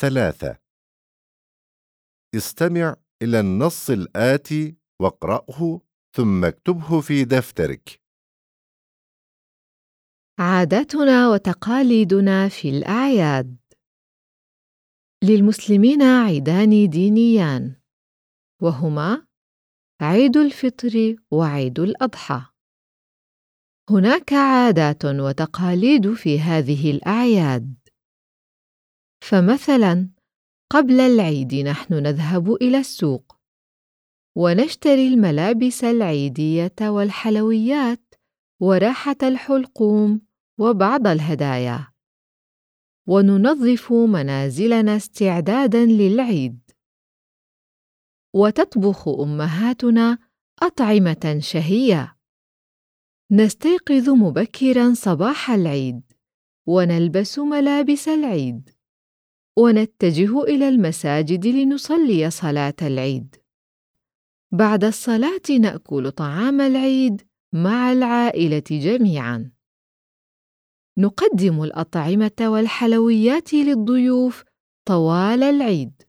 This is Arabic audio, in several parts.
ثلاثة. استمع إلى النص الآتي واقرأه ثم اكتبه في دفترك. عاداتنا وتقاليدنا في الأعياد. للمسلمين عيدان دينيان وهما عيد الفطر وعيد الأضحى. هناك عادات وتقاليد في هذه الأعياد. فمثلا قبل العيد نحن نذهب إلى السوق. ونشتري الملابس العيدية والحلويات وراحة الحلقوم وبعض الهدايا. وننظف منازلنا استعدادا للعيد. وتطبخ أمهاتنا أطعمة شهية. نستيقظ مبكرا صباح العيد. ونلبس ملابس العيد. ونتجه إلى المساجد لنصلي صلاة العيد. بعد الصلاة نأكل طعام العيد مع العائلة جميعا. نقدم الأطعمة والحلويات للضيوف طوال العيد.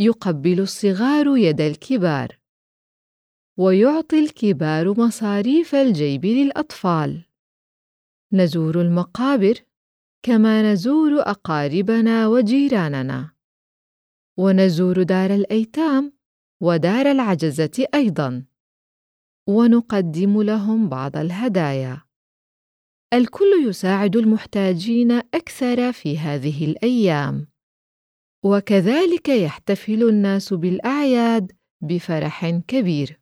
يقبل الصغار يد الكبار. ويعطي الكبار مصاريف الجيب للأطفال. نزور المقابر كما نزور أقاربنا وجيراننا. ونزور دار الأيتام ودار العجزة أيضا. ونقدم لهم بعض الهدايا. الكل يساعد المحتاجين أكثر في هذه الأيام. وكذلك يحتفل الناس بالأعياد بفرح كبير.